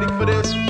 ready for this?